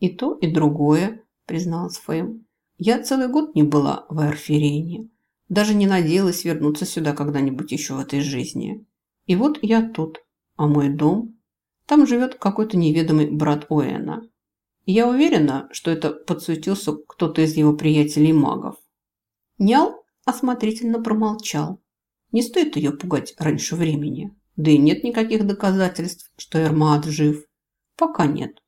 «И то, и другое», – призналась Фэм. «Я целый год не была в Эрфирене. Даже не надеялась вернуться сюда когда-нибудь еще в этой жизни. И вот я тут, а мой дом... Там живет какой-то неведомый брат Уэна. И я уверена, что это подсуетился кто-то из его приятелей-магов». Нял осмотрительно промолчал. Не стоит ее пугать раньше времени. Да и нет никаких доказательств, что Эрмаат жив. Пока нет.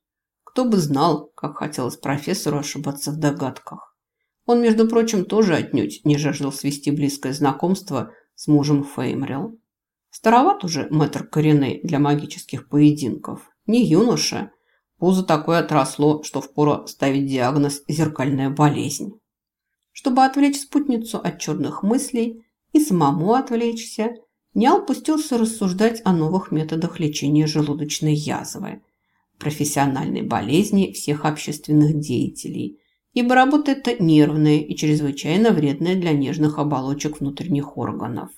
Кто бы знал, как хотелось профессору ошибаться в догадках. Он, между прочим, тоже отнюдь не жаждал свести близкое знакомство с мужем Феймрил. Староват уже мэтр Кореней для магических поединков. Не юноша. Пузо такое отросло, что впору ставить диагноз «зеркальная болезнь». Чтобы отвлечь спутницу от черных мыслей и самому отвлечься, Нял пустился рассуждать о новых методах лечения желудочной язвы, профессиональной болезни всех общественных деятелей, ибо работа эта нервная и чрезвычайно вредная для нежных оболочек внутренних органов.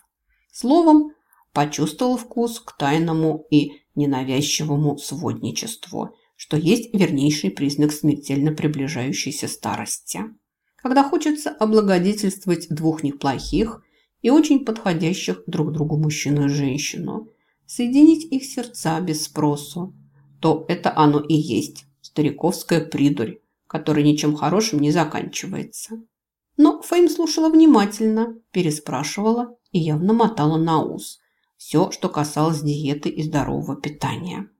Словом, почувствовал вкус к тайному и ненавязчивому сводничеству, что есть вернейший признак смертельно приближающейся старости. Когда хочется облагодетельствовать двух неплохих и очень подходящих друг другу мужчину и женщину, соединить их сердца без спросу, то это оно и есть стариковская придурь, которая ничем хорошим не заканчивается. Но Фейм слушала внимательно, переспрашивала и явно мотала на ус все, что касалось диеты и здорового питания.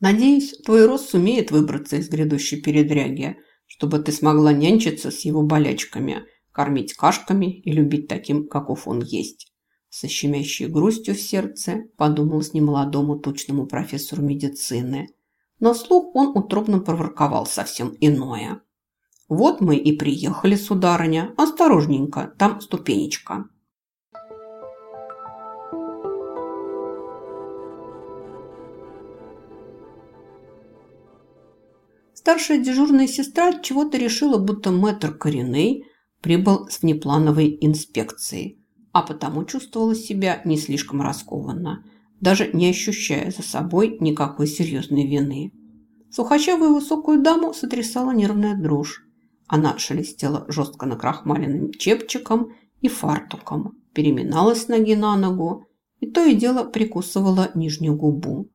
«Надеюсь, твой рост сумеет выбраться из грядущей передряги, чтобы ты смогла нянчиться с его болячками – кормить кашками и любить таким, каков он есть. Со щемящей грустью в сердце подумал с немолодому тучному профессору медицины. Но слух он утробно проворковал совсем иное. «Вот мы и приехали, сударыня. Осторожненько, там ступенечка». Старшая дежурная сестра чего-то решила, будто мэтр Кореней прибыл с внеплановой инспекцией, а потому чувствовала себя не слишком раскованно, даже не ощущая за собой никакой серьезной вины. Сухощавую высокую даму сотрясала нервная дрожь. Она шелестела жестко накрахмаленным чепчиком и фартуком, переминалась ноги на ногу и то и дело прикусывала нижнюю губу.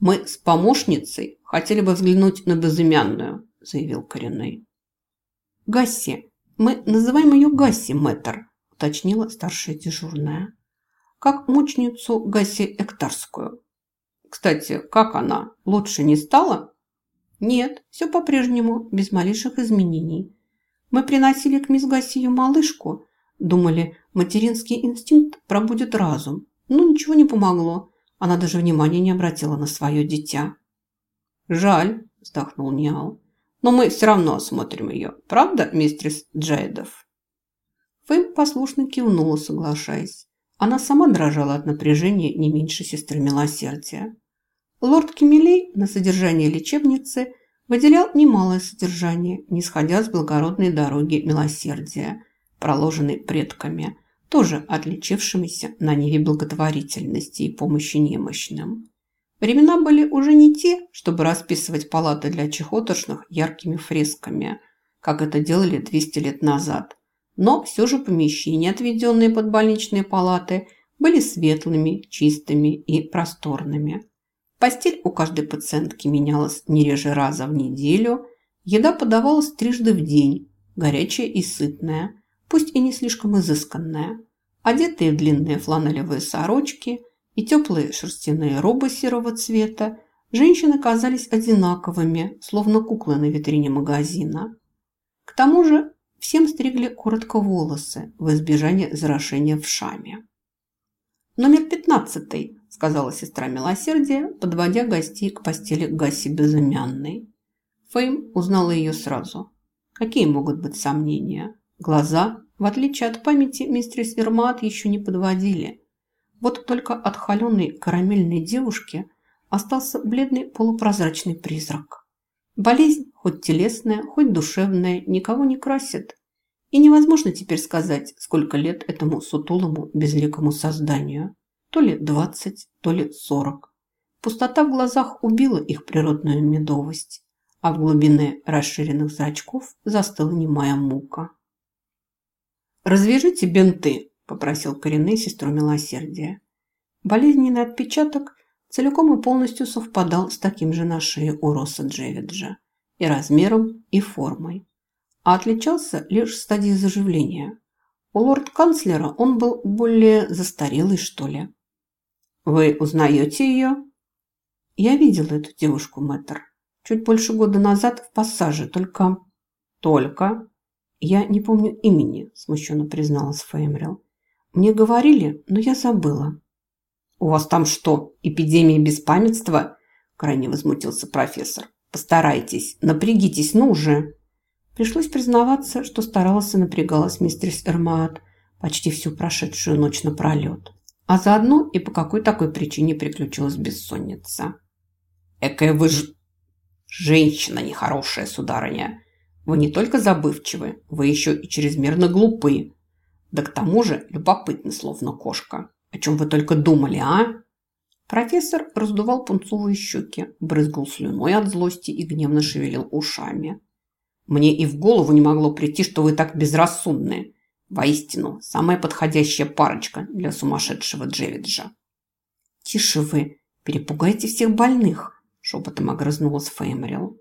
«Мы с помощницей хотели бы взглянуть на безымянную», – заявил коренной. «Гасси, мы называем ее Гасси Мэттер, уточнила старшая дежурная. Как мученицу Гасси Эктарскую. Кстати, как она? Лучше не стала? Нет, все по-прежнему, без малейших изменений. Мы приносили к мисс Гасси ее малышку, думали, материнский инстинкт пробудет разум. Но ничего не помогло. Она даже внимания не обратила на свое дитя. «Жаль», – вздохнул Ниал. Но мы все равно осмотрим ее. Правда, мистерс Джайдов?» Фэм послушно кивнула, соглашаясь. Она сама дрожала от напряжения не меньше сестры милосердия. Лорд Кемелей на содержание лечебницы выделял немалое содержание, не сходя с благородной дороги милосердия, проложенной предками, тоже отличившимися на ниве благотворительности и помощи немощным. Времена были уже не те, чтобы расписывать палаты для чехотошных яркими фресками, как это делали 200 лет назад. Но все же помещения, отведенные под больничные палаты, были светлыми, чистыми и просторными. Постель у каждой пациентки менялась не реже раза в неделю, еда подавалась трижды в день, горячая и сытная, пусть и не слишком изысканная. Одетые в длинные фланелевые сорочки – и теплые шерстяные робы серого цвета, женщины казались одинаковыми, словно куклы на витрине магазина. К тому же всем стригли коротко волосы в избежание зарошения в шаме. «Номер пятнадцатый», – сказала сестра милосердия, подводя гостей к постели Гаси Безымянной. Фейм узнала ее сразу. Какие могут быть сомнения? Глаза, в отличие от памяти, мистерис Вермат еще не подводили. Вот только от холеной карамельной девушки остался бледный полупрозрачный призрак. Болезнь, хоть телесная, хоть душевная, никого не красит. И невозможно теперь сказать, сколько лет этому сутулому, безликому созданию. То ли двадцать, то ли сорок. Пустота в глазах убила их природную медовость. а в глубине расширенных зрачков застыла немая мука. «Развяжите бинты», – попросил коренный сестру милосердия. Болезненный отпечаток целиком и полностью совпадал с таким же на шее у Росса Джевиджа и размером, и формой, а отличался лишь стадией заживления. У лорд-канцлера он был более застарелый, что ли. «Вы узнаете ее?» «Я видела эту девушку, мэтр, чуть больше года назад в пассаже, только...» «Только?» «Я не помню имени», – смущенно призналась Феймрил. «Мне говорили, но я забыла». «У вас там что, эпидемия беспамятства?» – крайне возмутился профессор. «Постарайтесь, напрягитесь, ну уже!» Пришлось признаваться, что старалась и напрягалась мистерс Эрмаат почти всю прошедшую ночь напролет. А заодно и по какой такой причине приключилась бессонница. «Экая вы ж... женщина нехорошая, сударыня! Вы не только забывчивы, вы еще и чрезмерно глупы. Да к тому же любопытны, словно кошка. О чем вы только думали, а?» Профессор раздувал пунцовые щеки, брызгал слюной от злости и гневно шевелил ушами. «Мне и в голову не могло прийти, что вы так безрассудны. Воистину, самая подходящая парочка для сумасшедшего Джевиджа». «Тише вы, перепугайте всех больных», – шепотом огрызнулась Феймрил.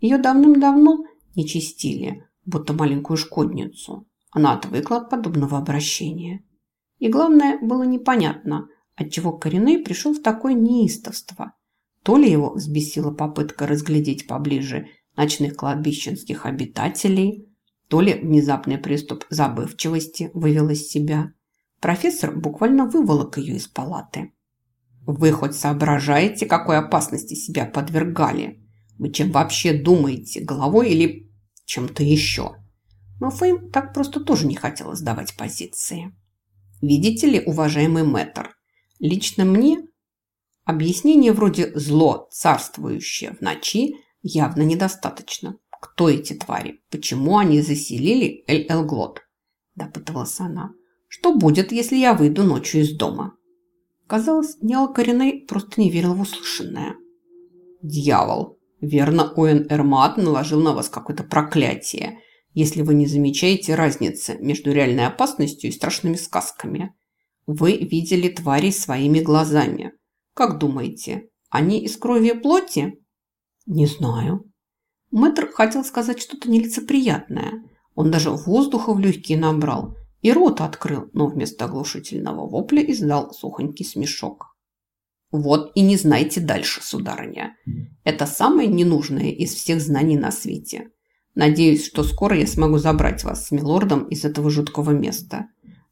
Ее давным-давно не чистили, будто маленькую шкодницу. Она отвыкла от подобного обращения. И главное, было непонятно, отчего Кореней пришел в такое неистовство. То ли его взбесила попытка разглядеть поближе ночных кладбищенских обитателей, то ли внезапный приступ забывчивости вывел из себя. Профессор буквально выволок ее из палаты. «Вы хоть соображаете, какой опасности себя подвергали? Вы чем вообще думаете, головой или чем-то еще?» Но Фейм так просто тоже не хотела сдавать позиции. Видите ли, уважаемый мэтр, лично мне объяснение вроде «зло, царствующее в ночи» явно недостаточно. Кто эти твари? Почему они заселили Эль-Элглот? Допытывалась она. Что будет, если я выйду ночью из дома? Казалось, Ниал Кореней просто не верил в услышанное. «Дьявол! Верно, Оэн Эрмат наложил на вас какое-то проклятие, если вы не замечаете разницы между реальной опасностью и страшными сказками. Вы видели твари своими глазами. Как думаете, они из крови и плоти? Не знаю. Мэтр хотел сказать что-то нелицеприятное. Он даже воздуха в легкие набрал и рот открыл, но вместо оглушительного вопля издал сухонький смешок. Вот и не знайте дальше, сударыня. Это самое ненужное из всех знаний на свете. Надеюсь, что скоро я смогу забрать вас с милордом из этого жуткого места.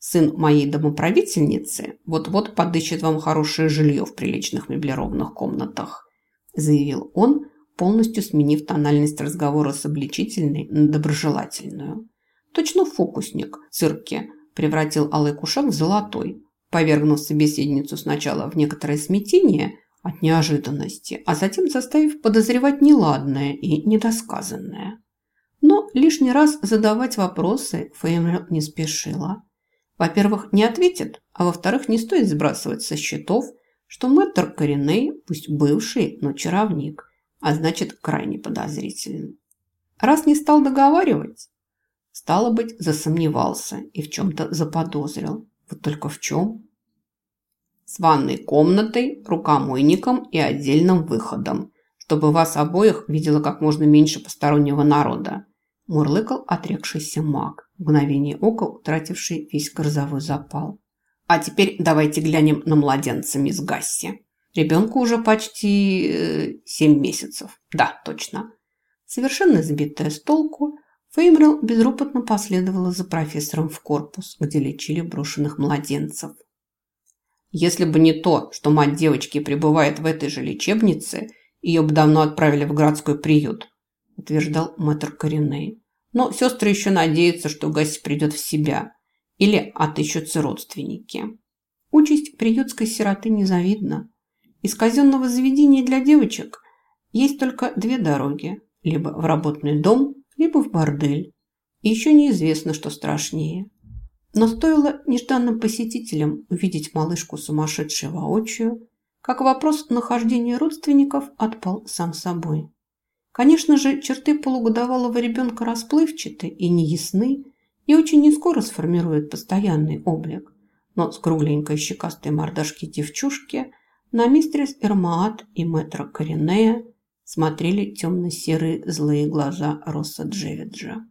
Сын моей домоправительницы вот-вот подыщет вам хорошее жилье в приличных меблированных комнатах», заявил он, полностью сменив тональность разговора с обличительной на доброжелательную. Точно фокусник в цирке превратил алый кушак в золотой, повергнув собеседницу сначала в некоторое смятение от неожиданности, а затем заставив подозревать неладное и недосказанное. Но лишний раз задавать вопросы Феймер не спешила. Во-первых, не ответит, а во-вторых, не стоит сбрасывать со счетов, что мэтр Кореней, пусть бывший, но чаровник, а значит крайне подозрительный. Раз не стал договаривать, стало быть, засомневался и в чем-то заподозрил. Вот только в чем? С ванной комнатой, рукомойником и отдельным выходом, чтобы вас обоих видела как можно меньше постороннего народа мурлыкал отрекшийся маг, мгновение ока утративший весь грозовой запал. А теперь давайте глянем на младенца мисс Гасси. Ребенку уже почти э, семь месяцев. Да, точно. Совершенно сбитая с толку, Феймрил безропотно последовала за профессором в корпус, где лечили брошенных младенцев. Если бы не то, что мать девочки пребывает в этой же лечебнице, ее бы давно отправили в городской приют, утверждал мэтр Кореней. Но сестры еще надеются, что Гасси придет в себя или отыщутся родственники. Участь приютской сироты незавидна. Из казенного заведения для девочек есть только две дороги. Либо в работный дом, либо в бордель. И еще неизвестно, что страшнее. Но стоило нежданным посетителям увидеть малышку сумасшедшей воочию, как вопрос нахождения родственников отпал сам собой. Конечно же, черты полугодовалого ребенка расплывчаты и неясны, и очень нескоро сформируют постоянный облик. Но с кругленькой щекастой мордашки девчушки на мистерс Эрмаат и мэтра Коренея смотрели темно-серые злые глаза Росса Джевиджа.